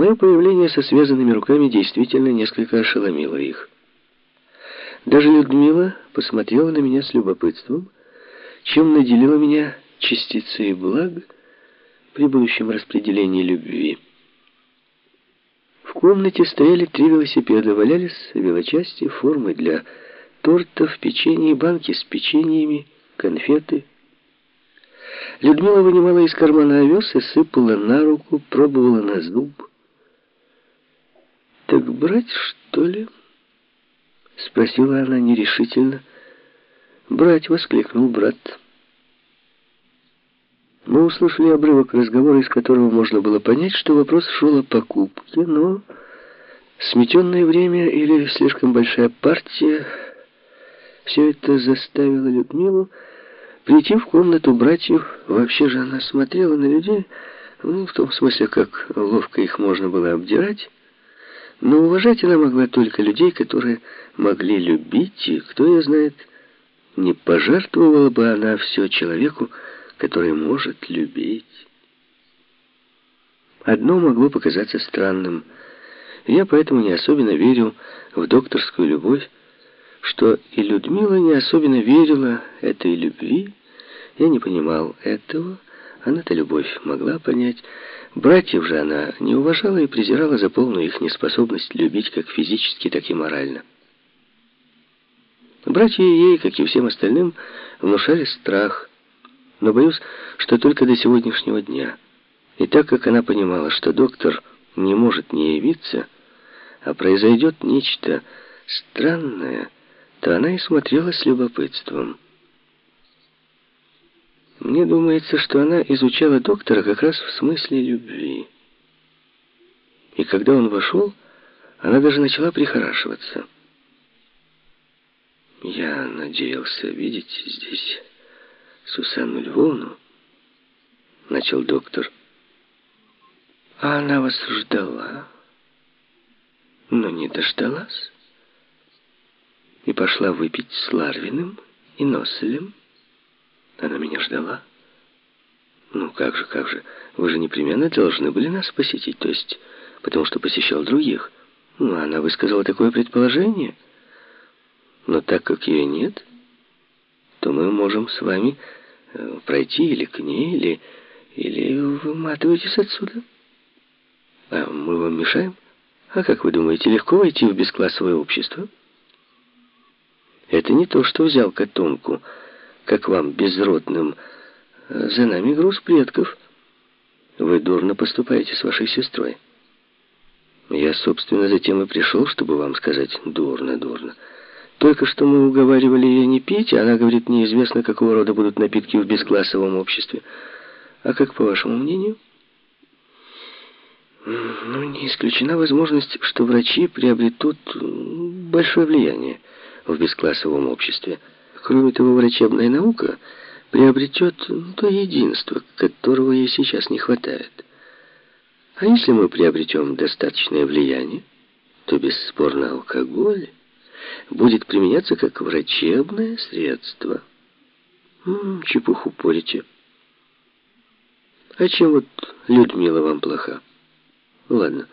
Мое появление со связанными руками действительно несколько ошеломило их. Даже Людмила посмотрела на меня с любопытством, чем наделила меня частицей благ при будущем распределении любви. В комнате стояли три велосипеда, валялись велочасти, формы для тортов, печенье, банки с печеньями, конфеты. Людмила вынимала из кармана овес и сыпала на руку, пробовала на зуб. «Так брать, что ли?» — спросила она нерешительно. «Брать!» — воскликнул брат. Мы услышали обрывок разговора, из которого можно было понять, что вопрос шел о покупке, но сметенное время или слишком большая партия все это заставило Людмилу прийти в комнату братьев. Вообще же она смотрела на людей, ну, в том смысле, как ловко их можно было обдирать. Но уважать она могла только людей, которые могли любить, и, кто ее знает, не пожертвовала бы она все человеку, который может любить. Одно могло показаться странным. Я поэтому не особенно верил в докторскую любовь, что и Людмила не особенно верила этой любви. Я не понимал этого. Она-то любовь могла понять. Братьев же она не уважала и презирала за полную их неспособность любить как физически, так и морально. Братья ей, как и всем остальным, внушали страх, но боюсь, что только до сегодняшнего дня. И так как она понимала, что доктор не может не явиться, а произойдет нечто странное, то она и смотрела с любопытством. Мне думается, что она изучала доктора как раз в смысле любви. И когда он вошел, она даже начала прихорашиваться. Я надеялся видеть здесь Сусанну Львовну, начал доктор. А она вас ждала, но не дождалась. И пошла выпить с Ларвиным и Носелем. Она меня ждала. Ну как же, как же, вы же непременно должны были нас посетить, то есть потому что посещал других. Ну, она высказала такое предположение. Но так как ее нет, то мы можем с вами э, пройти или к ней, или, или выматываетесь отсюда. А мы вам мешаем? А как вы думаете, легко войти в бесклассовое общество? Это не то, что взял котомку, как вам, безродным. За нами груз предков. Вы дурно поступаете с вашей сестрой. Я, собственно, затем и пришел, чтобы вам сказать «дурно, дурно». Только что мы уговаривали ее не пить, а она говорит, неизвестно, какого рода будут напитки в бесклассовом обществе. А как по вашему мнению? Ну, не исключена возможность, что врачи приобретут большое влияние в бесклассовом обществе. Кроме того, врачебная наука приобретет то единство, которого ей сейчас не хватает. А если мы приобретем достаточное влияние, то бесспорно алкоголь будет применяться как врачебное средство. М -м, чепуху порите. А чем вот Людмила вам плоха? Ладно,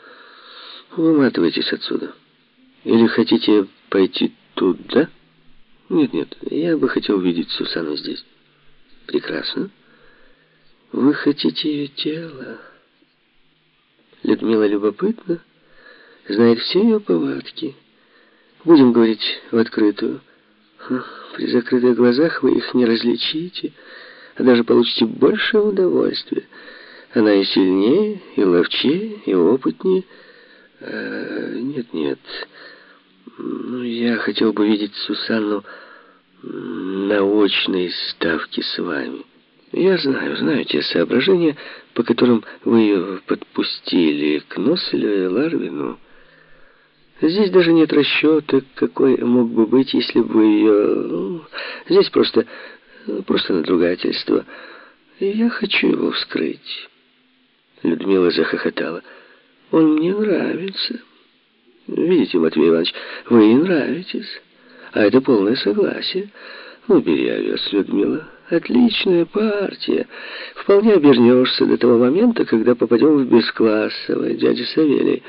выматывайтесь отсюда. Или хотите пойти туда? Нет-нет, я бы хотел увидеть Сусану здесь. Прекрасно. Вы хотите ее тело? Людмила любопытна, знает все ее повадки. Будем говорить в открытую. При закрытых глазах вы их не различите, а даже получите больше удовольствия. Она и сильнее, и ловчее, и опытнее. Нет-нет. А, ну, я хотел бы видеть Сусанну на очной ставке с вами. Я знаю, знаю те соображения, по которым вы ее подпустили к Носелю и Ларвину. Здесь даже нет расчета, какой мог бы быть, если бы ее... Ну, здесь просто... просто надругательство. Я хочу его вскрыть. Людмила захохотала. Он мне нравится. Видите, Матвей Иванович, вы ей нравитесь. А это полное согласие. Ну, бери овес, Людмила. Отличная партия. Вполне обернешься до того момента, когда попадем в бесклассовое, дядя Савелий.